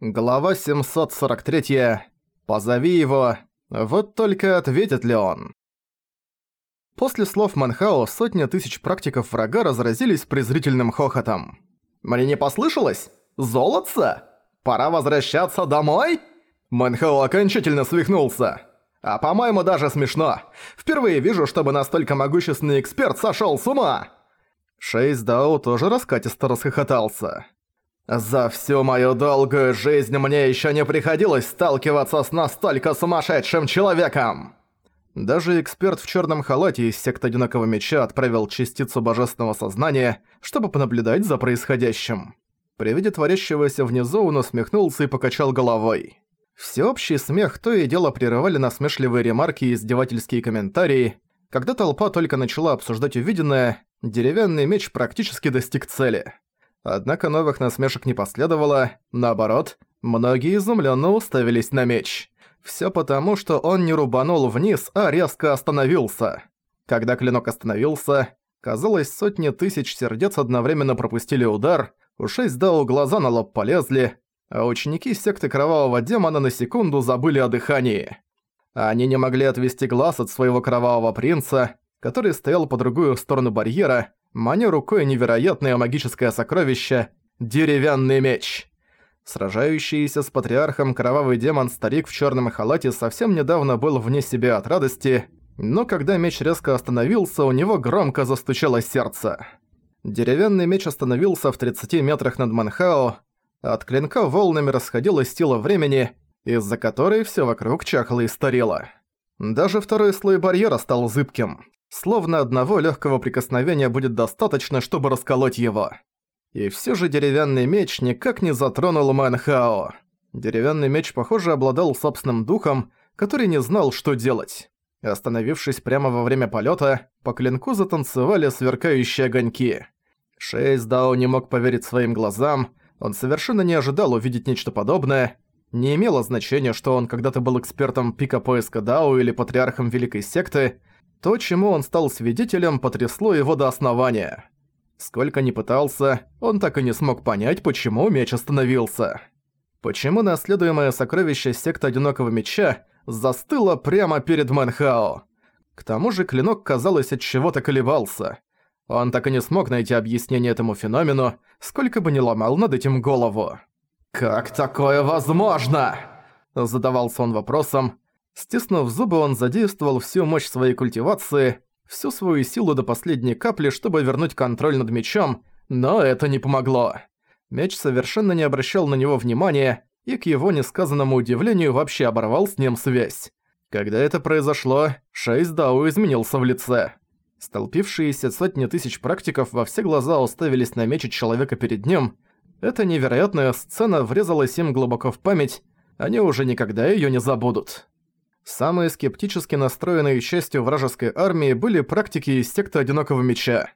Глава 743. Позови его. Вот только ответит ли он? После слов Манхао сотни тысяч практиков врага разразились презрительным хохотом. «Мне не послышалось? Золотце? Пора возвращаться домой?» Манхао окончательно свихнулся. А по-моему, даже смешно. Впервые вижу, чтобы настолько могущественный эксперт сошёл с ума. Шейс Дао тоже раскатисто расхохотался. За всю мою долгую жизнь мне еще не приходилось сталкиваться с настолько сумасшедшим человеком!» Даже эксперт в черном халате из секты Одинокого Меча отправил частицу божественного сознания, чтобы понаблюдать за происходящим. При виде творящегося внизу он усмехнулся и покачал головой. Всеобщий смех то и дело прерывали насмешливые ремарки и издевательские комментарии. Когда толпа только начала обсуждать увиденное, деревянный меч практически достиг цели. Однако новых насмешек не последовало, наоборот, многие изумленно уставились на меч. Все потому, что он не рубанул вниз, а резко остановился. Когда клинок остановился, казалось, сотни тысяч сердец одновременно пропустили удар, у шесть дау глаза на лоб полезли, а ученики секты Кровавого Демона на секунду забыли о дыхании. Они не могли отвести глаз от своего Кровавого Принца, который стоял по другую сторону барьера, маня рукой невероятное магическое сокровище – деревянный меч. Сражающийся с патриархом кровавый демон-старик в черном халате совсем недавно был вне себя от радости, но когда меч резко остановился, у него громко застучало сердце. Деревянный меч остановился в 30 метрах над Манхао, от клинка волнами расходилась сила времени, из-за которой все вокруг чахло и старело. Даже второй слой барьера стал зыбким. Словно одного легкого прикосновения будет достаточно, чтобы расколоть его. И все же деревянный меч никак не затронул Манхао. Деревянный меч, похоже, обладал собственным духом, который не знал, что делать. Остановившись прямо во время полета, по клинку затанцевали сверкающие огоньки. Шейс Дао не мог поверить своим глазам, он совершенно не ожидал увидеть нечто подобное. Не имело значения, что он когда-то был экспертом пика поиска Дао или патриархом Великой Секты, то, чему он стал свидетелем, потрясло его до основания. Сколько ни пытался, он так и не смог понять, почему меч остановился. Почему наследуемое сокровище секты Одинокого Меча застыло прямо перед Манхао. К тому же клинок, казалось, от чего-то колебался. Он так и не смог найти объяснение этому феномену, сколько бы ни ломал над этим голову. «Как такое возможно?» Задавался он вопросом, Стиснув зубы, он задействовал всю мощь своей культивации, всю свою силу до последней капли, чтобы вернуть контроль над мечом, но это не помогло. Меч совершенно не обращал на него внимания и, к его несказанному удивлению, вообще оборвал с ним связь. Когда это произошло, Шейс Дау изменился в лице. Столпившиеся сотни тысяч практиков во все глаза уставились на меч человека перед ним. Эта невероятная сцена врезалась им глубоко в память, они уже никогда её не забудут. Самые скептически настроенные частью вражеской армии были практики из секты Одинокого Меча.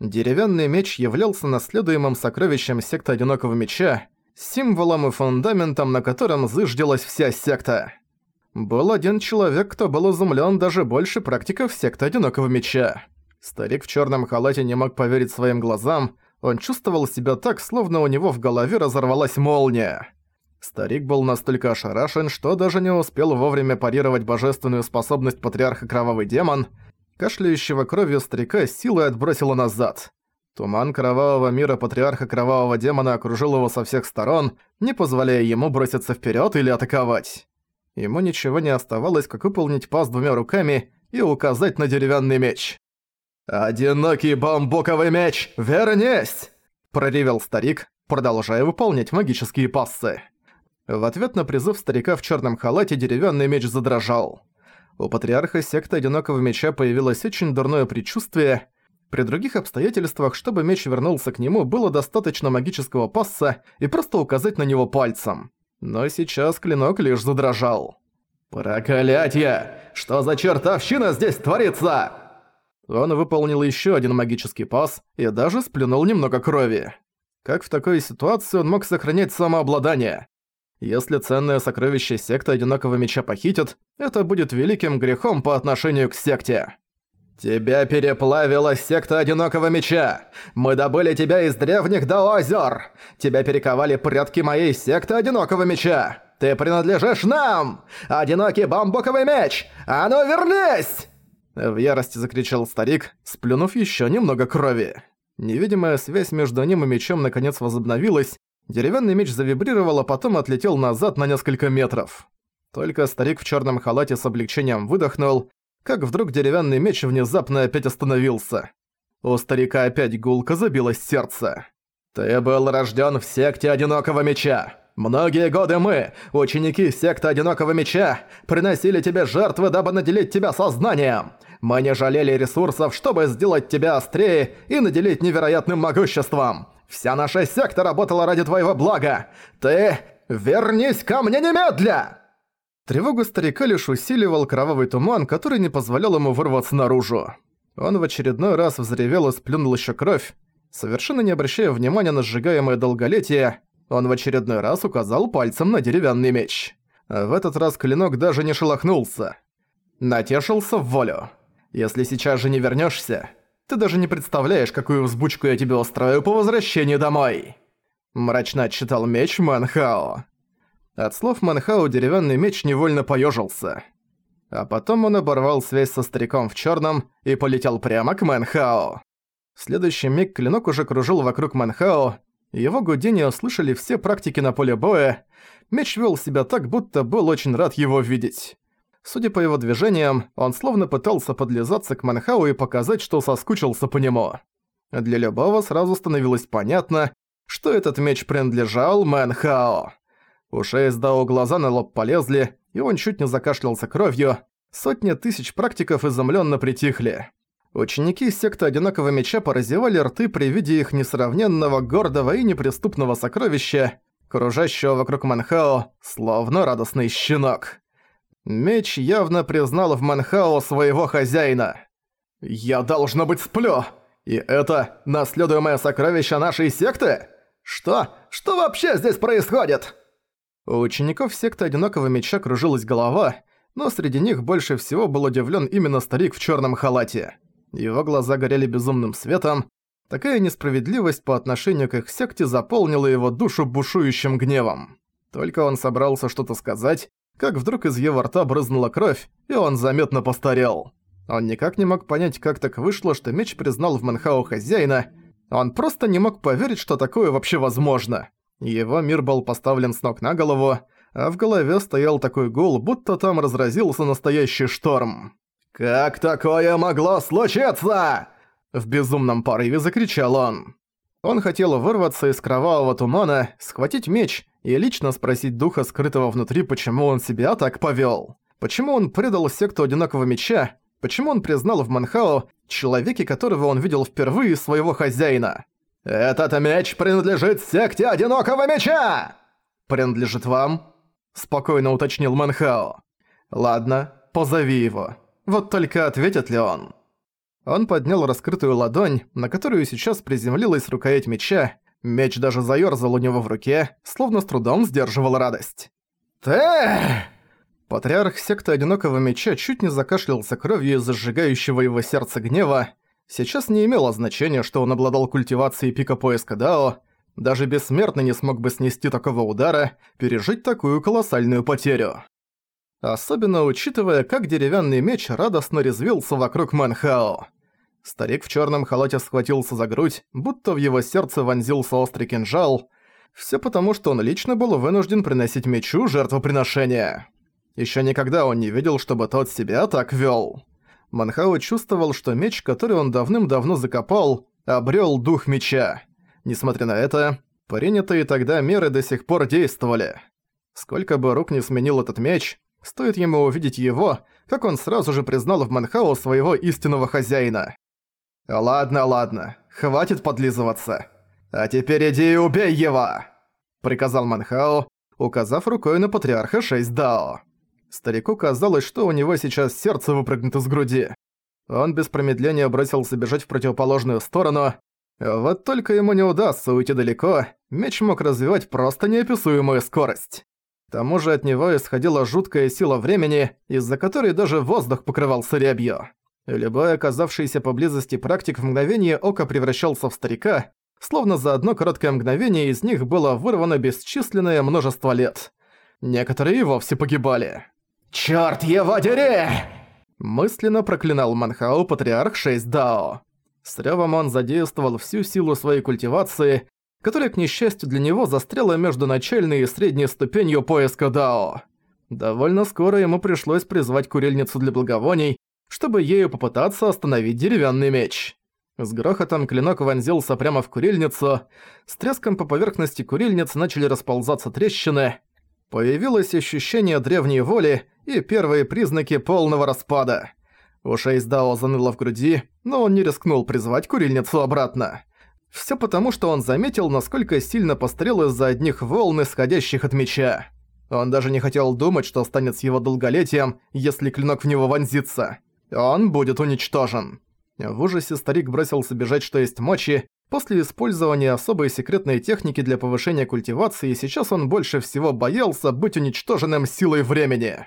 Деревянный меч являлся наследуемым сокровищем секты Одинокого Меча, символом и фундаментом, на котором зыждилась вся секта. Был один человек, кто был изумлен даже больше практиков секты Одинокого Меча. Старик в черном халате не мог поверить своим глазам, он чувствовал себя так, словно у него в голове разорвалась молния. Старик был настолько ошарашен, что даже не успел вовремя парировать божественную способность патриарха Кровавый Демон. Кашляющего кровью старика силой отбросило назад. Туман кровавого мира патриарха Кровавого Демона окружил его со всех сторон, не позволяя ему броситься вперед или атаковать. Ему ничего не оставалось, как выполнить пас двумя руками и указать на деревянный меч. «Одинокий бамбуковый меч, вернись!» – проревел старик, продолжая выполнять магические пассы. В ответ на призыв старика в черном халате деревянный меч задрожал. У патриарха секты Одинокого Меча появилось очень дурное предчувствие. При других обстоятельствах, чтобы меч вернулся к нему, было достаточно магического пасса и просто указать на него пальцем. Но сейчас клинок лишь задрожал. «Проклятье! Что за чертовщина здесь творится?» Он выполнил еще один магический пас и даже сплюнул немного крови. Как в такой ситуации он мог сохранять самообладание? Если ценное сокровище секты Одинокого Меча похитят, это будет великим грехом по отношению к секте. «Тебя переплавила секта Одинокого Меча! Мы добыли тебя из древних до озер! Тебя перековали предки моей секты Одинокого Меча! Ты принадлежишь нам! Одинокий бамбуковый меч! А ну вернись!» В ярости закричал старик, сплюнув еще немного крови. Невидимая связь между ним и мечом наконец возобновилась, деревянный меч завибрировал, а потом отлетел назад на несколько метров. Только старик в черном халате с облегчением выдохнул, как вдруг деревянный меч внезапно опять остановился. У старика опять гулко забилось сердце. «Ты был рожден в секте Одинокого Меча. Многие годы мы, ученики секты Одинокого Меча, приносили тебе жертвы, дабы наделить тебя сознанием. Мы не жалели ресурсов, чтобы сделать тебя острее и наделить невероятным могуществом. Вся наша секта работала ради твоего блага. Ты вернись ко мне немедля!» Тревогу старика лишь усиливал кровавый туман, который не позволял ему вырваться наружу. Он в очередной раз взревел и сплюнул еще кровь. Совершенно не обращая внимания на сжигаемое долголетие, он в очередной раз указал пальцем на деревянный меч. В этот раз клинок даже не шелохнулся. Натешился в волю. «Если сейчас же не вернешься, ты даже не представляешь, какую взбучку я тебе устрою по возвращении домой!» Мрачно отчитал меч Манхао. От слов Манхау деревянный меч невольно поёжился. А потом он оборвал связь со стариком в чёрном и полетел прямо к Манхао. В следующий миг клинок уже кружил вокруг Манхао, его гудение услышали все практики на поле боя. Меч вел себя так, будто был очень рад его видеть. Судя по его движениям, он словно пытался подлизаться к Манхау и показать, что соскучился по нему. Для любого сразу становилось понятно, что этот меч принадлежал Манхао. У Шейсдао глаза на лоб полезли, и он чуть не закашлялся кровью. Сотни тысяч практиков изумленно притихли. Ученики секты Одинокого Меча поразевали рты при виде их несравненного, гордого и неприступного сокровища, кружащего вокруг Манхао, словно радостный щенок. Меч явно признал в Манхао своего хозяина. «Я, должно быть, сплю! И это наследуемое сокровище нашей секты? Что? Что вообще здесь происходит?» У учеников секты Одинокого Меча кружилась голова, но среди них больше всего был удивлен именно старик в черном халате. Его глаза горели безумным светом, такая несправедливость по отношению к их секте заполнила его душу бушующим гневом. Только он собрался что-то сказать, как вдруг из его рта брызнула кровь, и он заметно постарел. Он никак не мог понять, как так вышло, что меч признал в Манхау хозяина, он просто не мог поверить, что такое вообще возможно. Его мир был поставлен с ног на голову, а в голове стоял такой гул, будто там разразился настоящий шторм. «Как такое могло случиться?» В безумном порыве закричал он. Он хотел вырваться из кровавого тумана, схватить меч и лично спросить духа, скрытого внутри, почему он себя так повёл. Почему он предал секту Одинокого Меча, почему он признал в Манхао человеке, которого он видел впервые своего хозяина. «Этот меч принадлежит секте Одинокого Меча!» «Принадлежит вам?» – спокойно уточнил Манхао. «Ладно, позови его. Вот только ответит ли он?» Он поднял раскрытую ладонь, на которую сейчас приземлилась рукоять меча. Меч даже заёрзал у него в руке, словно с трудом сдерживал радость. «Ты!» Патриарх секты Одинокого Меча чуть не закашлялся кровью из зажигающего его сердце гнева, Сейчас не имело значения, что он обладал культивацией пика поиска Дао, даже бессмертный не смог бы снести такого удара, пережить такую колоссальную потерю. Особенно учитывая, как деревянный меч радостно резвился вокруг Манхао. Старик в черном халате схватился за грудь, будто в его сердце вонзился острый кинжал. Все потому, что он лично был вынужден приносить мечу жертвоприношение. Еще никогда он не видел, чтобы тот себя так вел. Манхао чувствовал, что меч, который он давным-давно закопал, обрел дух меча. Несмотря на это, принятые тогда меры до сих пор действовали. Сколько бы рук не сменил этот меч, стоит ему увидеть его, как он сразу же признал в Манхао своего истинного хозяина. «Ладно, ладно, хватит подлизываться. А теперь иди и убей его!» приказал Манхао, указав рукой на патриарха 6 Дао. Старику казалось, что у него сейчас сердце выпрыгнет из груди. Он без промедления бросился бежать в противоположную сторону. Вот только ему не удастся уйти далеко, меч мог развивать просто неописуемую скорость. К тому же от него исходила жуткая сила времени, из-за которой даже воздух покрывался рябью. Любой оказавшийся поблизости практик в мгновение ока превращался в старика, словно за одно короткое мгновение из них было вырвано бесчисленное множество лет. Некоторые и вовсе погибали. «Чёрт его дери!» Мысленно проклинал Манхао Патриарх 6 Дао. С рёвом он задействовал всю силу своей культивации, которая, к несчастью для него, застряла между начальной и средней ступенью поиска Дао. Довольно скоро ему пришлось призвать курильницу для благовоний, чтобы ею попытаться остановить деревянный меч. С грохотом клинок вонзился прямо в курильницу, с треском по поверхности курильницы начали расползаться трещины, появилось ощущение древней воли и первые признаки полного распада. У Шейсдао заныло в груди, но он не рискнул призвать курильницу обратно. Всё потому, что он заметил, насколько сильно пострел из-за одних волн, исходящих от меча. Он даже не хотел думать, что станет с его долголетием, если клинок в него вонзится. Он будет уничтожен. В ужасе старик бросился бежать что есть мочи. После использования особой секретной техники для повышения культивации, сейчас он больше всего боялся быть уничтоженным силой времени.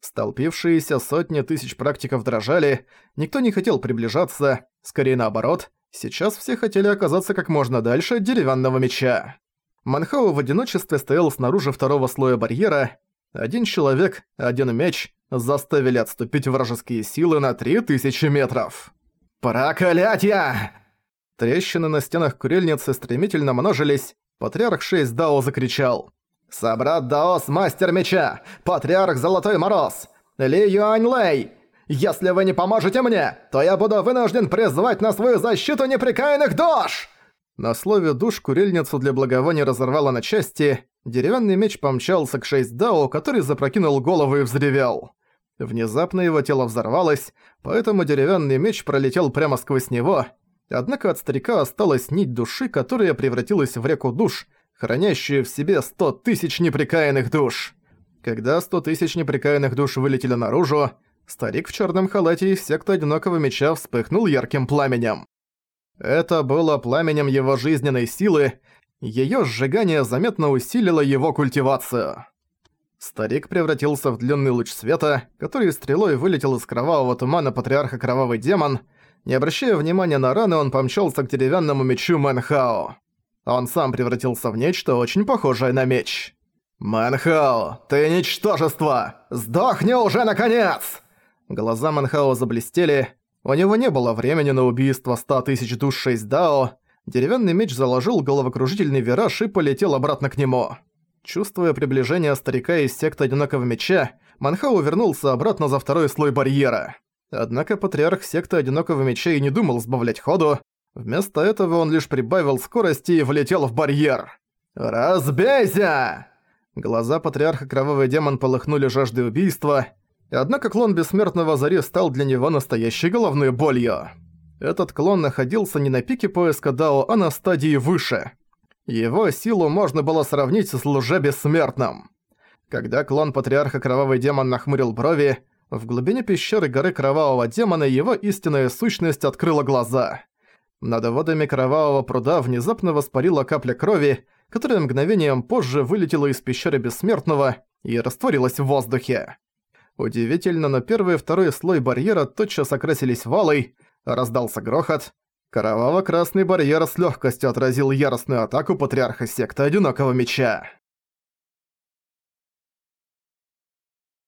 Столпившиеся сотни тысяч практиков дрожали, никто не хотел приближаться, скорее наоборот, сейчас все хотели оказаться как можно дальше деревянного меча. Манхау в одиночестве стоял снаружи второго слоя барьера, один человек, один меч заставили отступить вражеские силы на 3000 метров. «Проклятье!» Трещины на стенах курильницы стремительно множились. Патриарх 6 Дао закричал. «Собрат Даос, мастер меча! Патриарх Золотой Мороз! Ли Юань Лэй! Если вы не поможете мне, то я буду вынужден призвать на свою защиту непрекаянных душ!» На слове «душ» курильницу для благовония разорвало на части, деревянный меч помчался к шесть Дао, который запрокинул голову и взревел. Внезапно его тело взорвалось, поэтому деревянный меч пролетел прямо сквозь него, однако от старика осталась нить души, которая превратилась в реку душ, хранящую в себе сто тысяч непрекаянных душ. Когда сто тысяч непрекаянных душ вылетели наружу, старик в черном халате из секты одинокого меча вспыхнул ярким пламенем. Это было пламенем его жизненной силы, её сжигание заметно усилило его культивацию. Старик превратился в длинный луч света, который стрелой вылетел из кровавого тумана патриарха Кровавый Демон. Не обращая внимания на раны, он помчался к деревянному мечу Мэнхао. Он сам превратился в нечто очень похожее на меч. «Мэнхао, ты ничтожество! Сдохни уже, наконец!» Глаза Мэнхао заблестели, у него не было времени на убийство ста тысяч душ 6 Дао. Деревянный меч заложил головокружительный вираж и полетел обратно к нему. Чувствуя приближение старика из секты Одинокого Меча, Манхау вернулся обратно за второй слой барьера. Однако патриарх секты Одинокого Меча и не думал сбавлять ходу. Вместо этого он лишь прибавил скорости и влетел в барьер. «Разбейся!» Глаза патриарха Кровавый Демон полыхнули жаждой убийства, Однако клон Бессмертного Зари стал для него настоящей головной болью. Этот клон находился не на пике поиска Дао, а на стадии выше. Его силу можно было сравнить с лже-бессмертным. Когда клон Патриарха Кровавый Демон нахмурил брови, в глубине пещеры горы Кровавого Демона его истинная сущность открыла глаза. Над водами Кровавого пруда внезапно воспарила капля крови, которая мгновением позже вылетела из пещеры Бессмертного и растворилась в воздухе. Удивительно, но первый и второй слой барьера тотчас окрасились валой, раздался грохот. Кроваво-красный барьер с легкостью отразил яростную атаку патриарха секты Одинокого Меча.